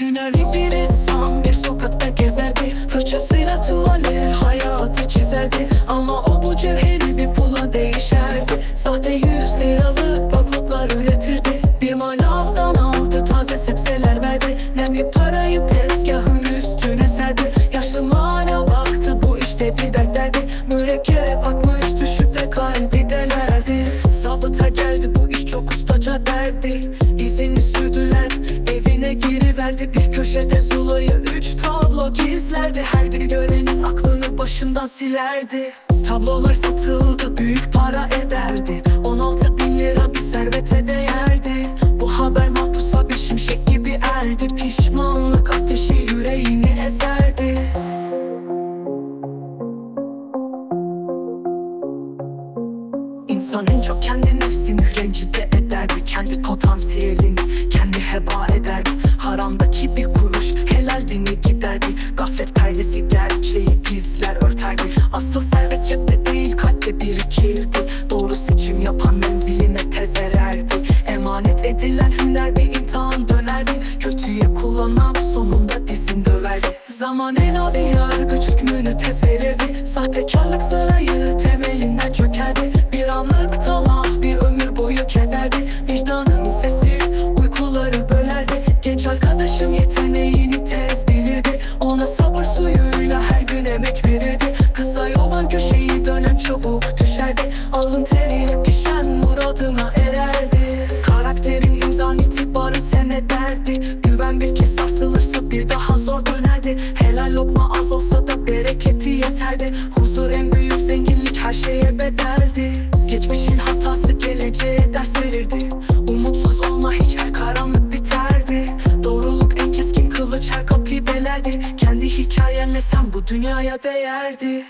Hünerli bir ressam bir sokakta gezerdi. Fırçasıyla tuvale hayatı çizerdi. Ama o bu cevheri bir pula değişerdi. Sahte yüz liralık baklutlar üretirdi. Bir manavdan aldı taze sebzeler verdi. Nemli parayı tezgahın üstüne serdi. Yaşlı mana baktı bu işte bir dert derdi Mürekkep akmıştı şüphe kalbi delerdi. Sabıta geldi bu giriverdi Bir köşede Zula'yı üç tablo gizlerdi. Her bir görenin aklını başından silerdi. Tablolar satıldı büyük para ederdi. 16 bin lira bir servete değerdi. Bu haber mahpusa bir şimşek gibi erdi. Pişmanlık ateşi yüreğini ezerdi. İnsan en çok kendi nefsini rencide Zaman en adi yargıç hükmünü tez verirdi. Sahtekarlık sarayı temelinden çökerdi. Bir anlık tamah bir ömür boyu kederdi. Vicdanın sesi uykuları bölerdi. Genç arkadaşım yeteneğini tez bilirdi. Ona sabır suyuyla her gün emek verirdi. Kısa yoldan köşeyi dönen çabuk düşerdi. Alın terine pişen muradına ererdi. Karakterin imzan itibarı sen ederdi Helal lokma az olsa da bereketi yeterdi. Huzur en büyük zenginlik her şeye bedeldi. Geçmişin hatası geleceğe ders verirdi. Umutsuz olma hiç her karanlık biterdi. Doğruluk en keskin kılıç her kapıyı belerdi. Kendi hikayenle sen bu dünyaya değerdi